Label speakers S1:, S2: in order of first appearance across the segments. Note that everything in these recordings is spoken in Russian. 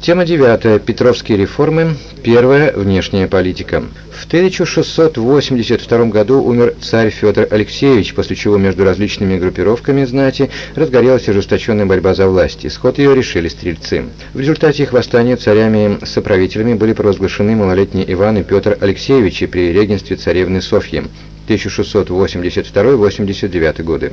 S1: Тема 9. Петровские реформы. Первая. Внешняя политика. В 1682 году умер царь Федор Алексеевич, после чего между различными группировками знати разгорелась ожесточенная борьба за власть. Исход ее решили стрельцы. В результате их восстания царями-соправителями были провозглашены малолетний Иван и Петр Алексеевичи при регенстве царевны Софьи. 1682-89 годы.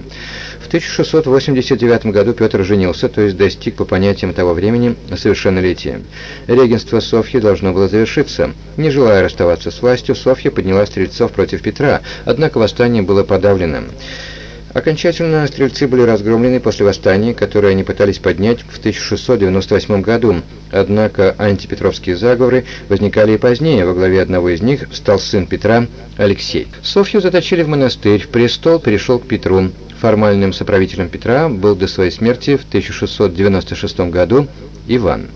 S1: В 1689 году Петр женился, то есть достиг по понятиям того времени совершеннолетия. Регенство Софьи должно было завершиться. Не желая расставаться с властью, Софья подняла стрельцов против Петра, однако восстание было подавлено. Окончательно стрельцы были разгромлены после восстания, которое они пытались поднять в 1698 году, однако антипетровские заговоры возникали и позднее, во главе одного из них стал сын Петра Алексей. Софью заточили в монастырь, престол перешел к Петру. Формальным соправителем Петра был до своей смерти в 1696 году Иван.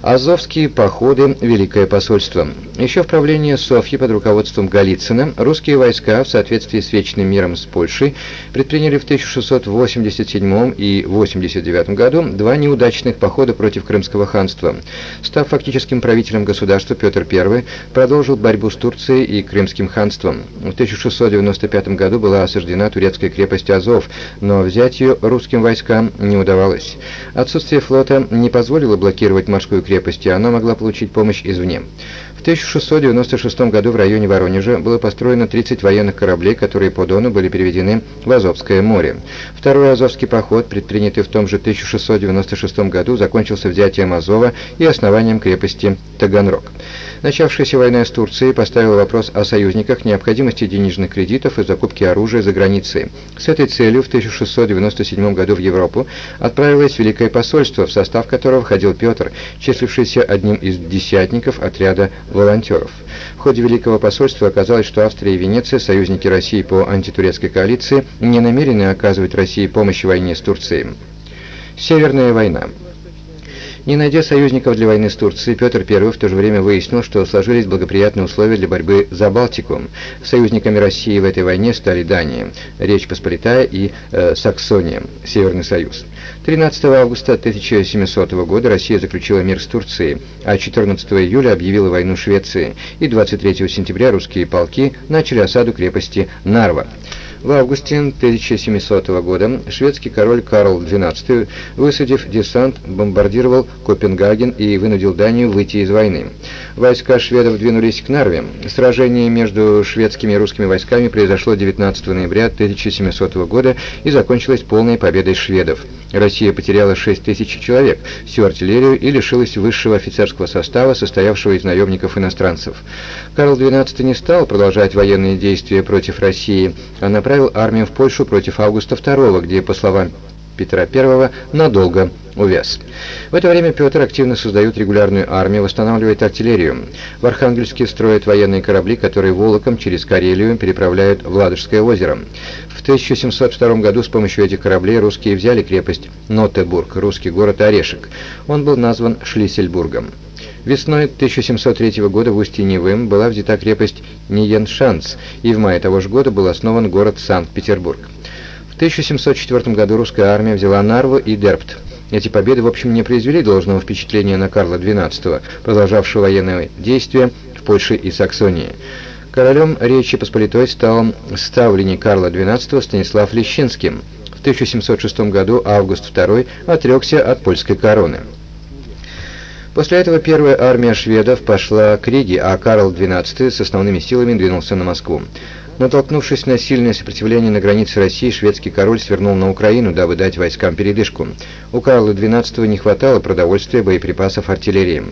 S1: Азовские походы, Великое посольство. Еще в правлении Софьи под руководством Голицына русские войска в соответствии с Вечным миром с Польшей предприняли в 1687 и 89 году два неудачных похода против Крымского ханства. Став фактическим правителем государства, Петр I продолжил борьбу с Турцией и Крымским ханством. В 1695 году была осаждена турецкая крепость Азов, но взять ее русским войскам не удавалось. Отсутствие флота не позволило блокировать морскую крепости, она могла получить помощь извне. В 1696 году в районе Воронежа было построено 30 военных кораблей, которые по Дону были переведены в Азовское море. Второй Азовский поход, предпринятый в том же 1696 году, закончился взятием Азова и основанием крепости Таганрог. Начавшаяся война с Турцией поставила вопрос о союзниках, необходимости денежных кредитов и закупки оружия за границей. С этой целью в 1697 году в Европу отправилось Великое посольство, в состав которого входил Петр, числившийся одним из десятников отряда волонтеров. В ходе Великого посольства оказалось, что Австрия и Венеция, союзники России по антитурецкой коалиции, не намерены оказывать России помощь в войне с Турцией. Северная война. Не найдя союзников для войны с Турцией, Петр I в то же время выяснил, что сложились благоприятные условия для борьбы за Балтику. Союзниками России в этой войне стали Дания, Речь Посполитая и э, Саксония, Северный Союз. 13 августа 1700 года Россия заключила мир с Турцией, а 14 июля объявила войну Швеции, и 23 сентября русские полки начали осаду крепости Нарва. В августе 1700 года шведский король Карл XII, высадив десант, бомбардировал Копенгаген и вынудил Данию выйти из войны. Войска шведов двинулись к Нарве. Сражение между шведскими и русскими войсками произошло 19 ноября 1700 года и закончилось полной победой шведов. Россия потеряла 6 тысяч человек, всю артиллерию и лишилась высшего офицерского состава, состоявшего из наемников-иностранцев. Карл XII не стал продолжать военные действия против России, а направил армию в Польшу против Августа II, где, по словам Петра I, надолго увяз. В это время Петр активно создает регулярную армию, восстанавливает артиллерию. В Архангельске строят военные корабли, которые волоком через Карелию переправляют в Ладожское озеро. В 1702 году с помощью этих кораблей русские взяли крепость Нотебург, русский город Орешек. Он был назван Шлиссельбургом. Весной 1703 года в устье Невы была взята крепость Ниеншанс, и в мае того же года был основан город Санкт-Петербург. В 1704 году русская армия взяла Нарву и Дербт. Эти победы, в общем, не произвели должного впечатления на Карла XII, продолжавшего военные действия в Польше и Саксонии. Королем Речи Посполитой стал ставленник Карла XII Станислав Лещинским. В 1706 году Август II отрекся от польской короны. После этого первая армия шведов пошла к Риге, а Карл XII с основными силами двинулся на Москву. Натолкнувшись на сильное сопротивление на границе России, шведский король свернул на Украину, дабы дать войскам передышку. У Карла XII не хватало продовольствия, боеприпасов, артиллерии.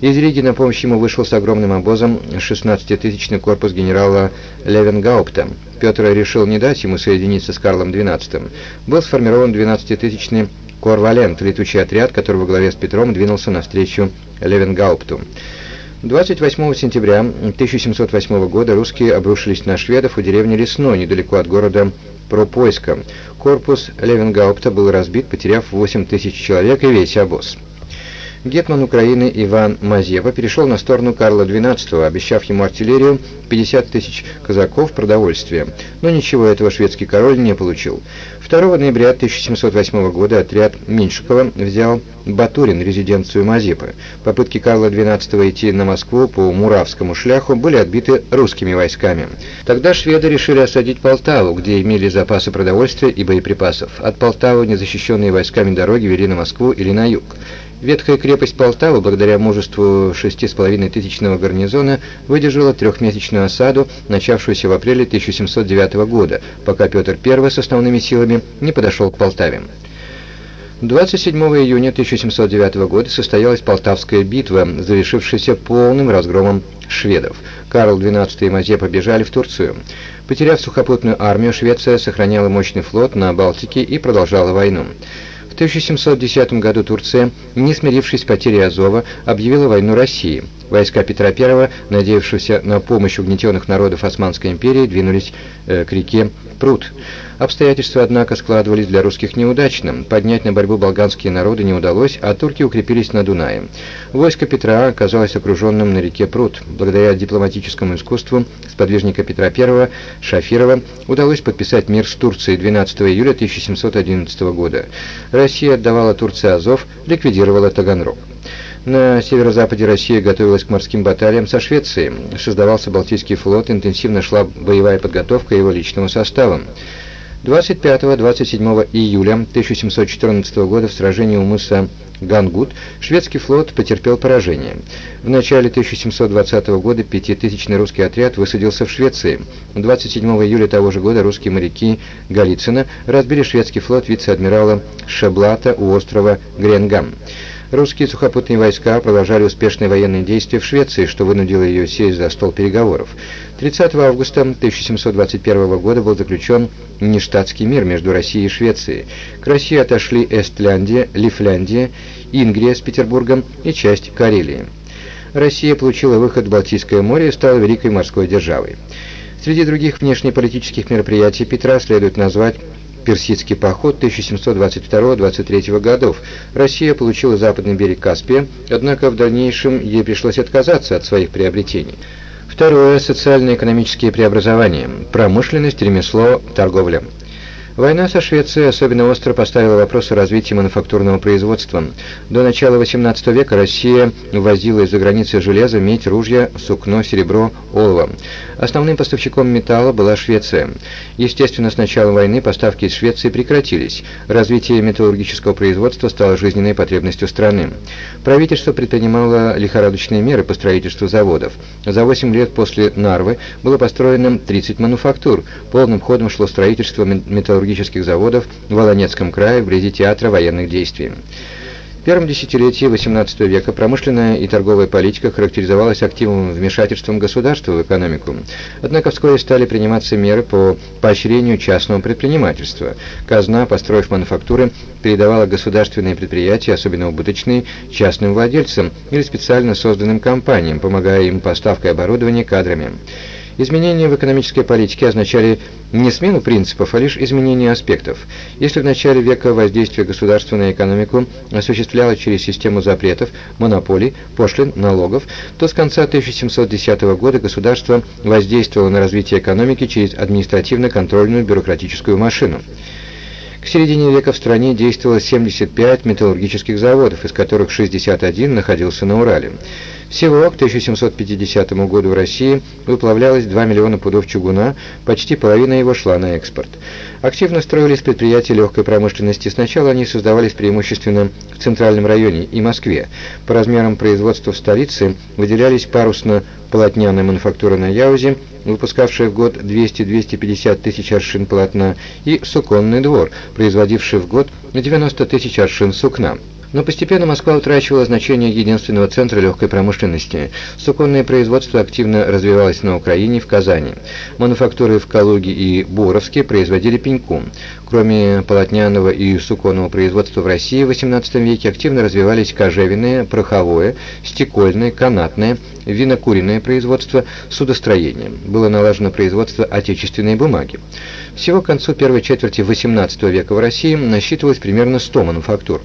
S1: Из Риги на помощь ему вышел с огромным обозом 16-тысячный корпус генерала Левенгаупта. Петр решил не дать ему соединиться с Карлом XII. Был сформирован 12-тысячный Корвалент, летучий отряд, который во главе с Петром двинулся навстречу Левенгаупту. 28 сентября 1708 года русские обрушились на шведов у деревни Лесно, недалеко от города Пропойска. Корпус Левенгаупта был разбит, потеряв 8 тысяч человек и весь обоз. Гетман Украины Иван Мазепа перешел на сторону Карла XII, обещав ему артиллерию, 50 тысяч казаков, продовольствие. Но ничего этого шведский король не получил. В 2 ноября 1708 года отряд Меньшикова взял Батурин, резиденцию Мазепы. Попытки Карла XII идти на Москву по Муравскому шляху были отбиты русскими войсками. Тогда шведы решили осадить Полтаву, где имели запасы продовольствия и боеприпасов. От Полтавы незащищенные войсками дороги вели на Москву или на юг. Ветхая крепость Полтава, благодаря мужеству 6,5 тысячного гарнизона, выдержала трехмесячную осаду, начавшуюся в апреле 1709 года, пока Петр I с основными силами не подошел к Полтаве. 27 июня 1709 года состоялась Полтавская битва, завершившаяся полным разгромом шведов. Карл XII и Мазепа бежали в Турцию. Потеряв сухопутную армию, Швеция сохраняла мощный флот на Балтике и продолжала войну. В 1710 году Турция, не смирившись с потерей Азова, объявила войну России. Войска Петра I, надеявшиеся на помощь угнетенных народов Османской империи, двинулись э, к реке Прут. Обстоятельства, однако, складывались для русских неудачно. Поднять на борьбу болганские народы не удалось, а турки укрепились на Дунае. Войско Петра оказалось окруженным на реке Прут. Благодаря дипломатическому искусству сподвижника Петра I Шафирова удалось подписать мир с Турцией 12 июля 1711 года. Россия отдавала Турции Азов, ликвидировала Таганрог. На северо-западе России готовилась к морским баталиям со Швецией. Создавался Балтийский флот, интенсивно шла боевая подготовка его личного состава. 25-27 июля 1714 года в сражении у мыса Гангут шведский флот потерпел поражение. В начале 1720 года пятитысячный русский отряд высадился в Швеции. 27 июля того же года русские моряки Голицына разбили шведский флот вице-адмирала Шаблата у острова Гренгам. Русские сухопутные войска продолжали успешные военные действия в Швеции, что вынудило ее сесть за стол переговоров. 30 августа 1721 года был заключен нештатский мир между Россией и Швецией. К России отошли Эстляндия, Лифляндия, Ингрия с Петербургом и часть Карелии. Россия получила выход в Балтийское море и стала великой морской державой. Среди других внешнеполитических мероприятий Петра следует назвать Персидский поход 1722-23 годов. Россия получила западный берег Каспия, однако в дальнейшем ей пришлось отказаться от своих приобретений. Второе – социально-экономические преобразования, промышленность, ремесло, торговля. Война со Швецией особенно остро поставила вопрос о развитии мануфактурного производства. До начала XVIII века Россия ввозила из-за границы железо, медь, ружья, сукно, серебро, олово. Основным поставщиком металла была Швеция. Естественно, с начала войны поставки из Швеции прекратились. Развитие металлургического производства стало жизненной потребностью страны. Правительство предпринимало лихорадочные меры по строительству заводов. За 8 лет после Нарвы было построено 30 мануфактур. Полным ходом шло строительство металлургического металлургических заводов в Волонецком крае вблизи театра военных действий. В первом десятилетии XVIII века промышленная и торговая политика характеризовалась активным вмешательством государства в экономику. Однако вскоре стали приниматься меры по поощрению частного предпринимательства. Казна, построив мануфактуры, передавала государственные предприятия, особенно убыточные, частным владельцам или специально созданным компаниям, помогая им поставкой оборудования кадрами. Изменения в экономической политике означали не смену принципов, а лишь изменение аспектов. Если в начале века воздействие государства на экономику осуществлялось через систему запретов, монополий, пошлин, налогов, то с конца 1710 года государство воздействовало на развитие экономики через административно-контрольную бюрократическую машину. К середине века в стране действовало 75 металлургических заводов, из которых 61 находился на Урале. Всего к 1750 году в России выплавлялось 2 миллиона пудов чугуна, почти половина его шла на экспорт. Активно строились предприятия легкой промышленности. Сначала они создавались преимущественно в центральном районе и Москве. По размерам производства в столице выделялись парусно-полотняная мануфактура на Яузе, выпускавшая в год 200-250 тысяч аршин полотна, и суконный двор, производивший в год 90 тысяч аршин сукна. Но постепенно Москва утрачивала значение единственного центра легкой промышленности. Суконное производство активно развивалось на Украине и в Казани. Мануфактуры в Калуге и Боровске производили пеньку. Кроме полотняного и суконного производства в России в XVIII веке активно развивались кожевенное, пороховое, стекольное, канатное, винокуренное производство, судостроение. Было налажено производство отечественной бумаги. Всего к концу первой четверти XVIII века в России насчитывалось примерно 100 мануфактур.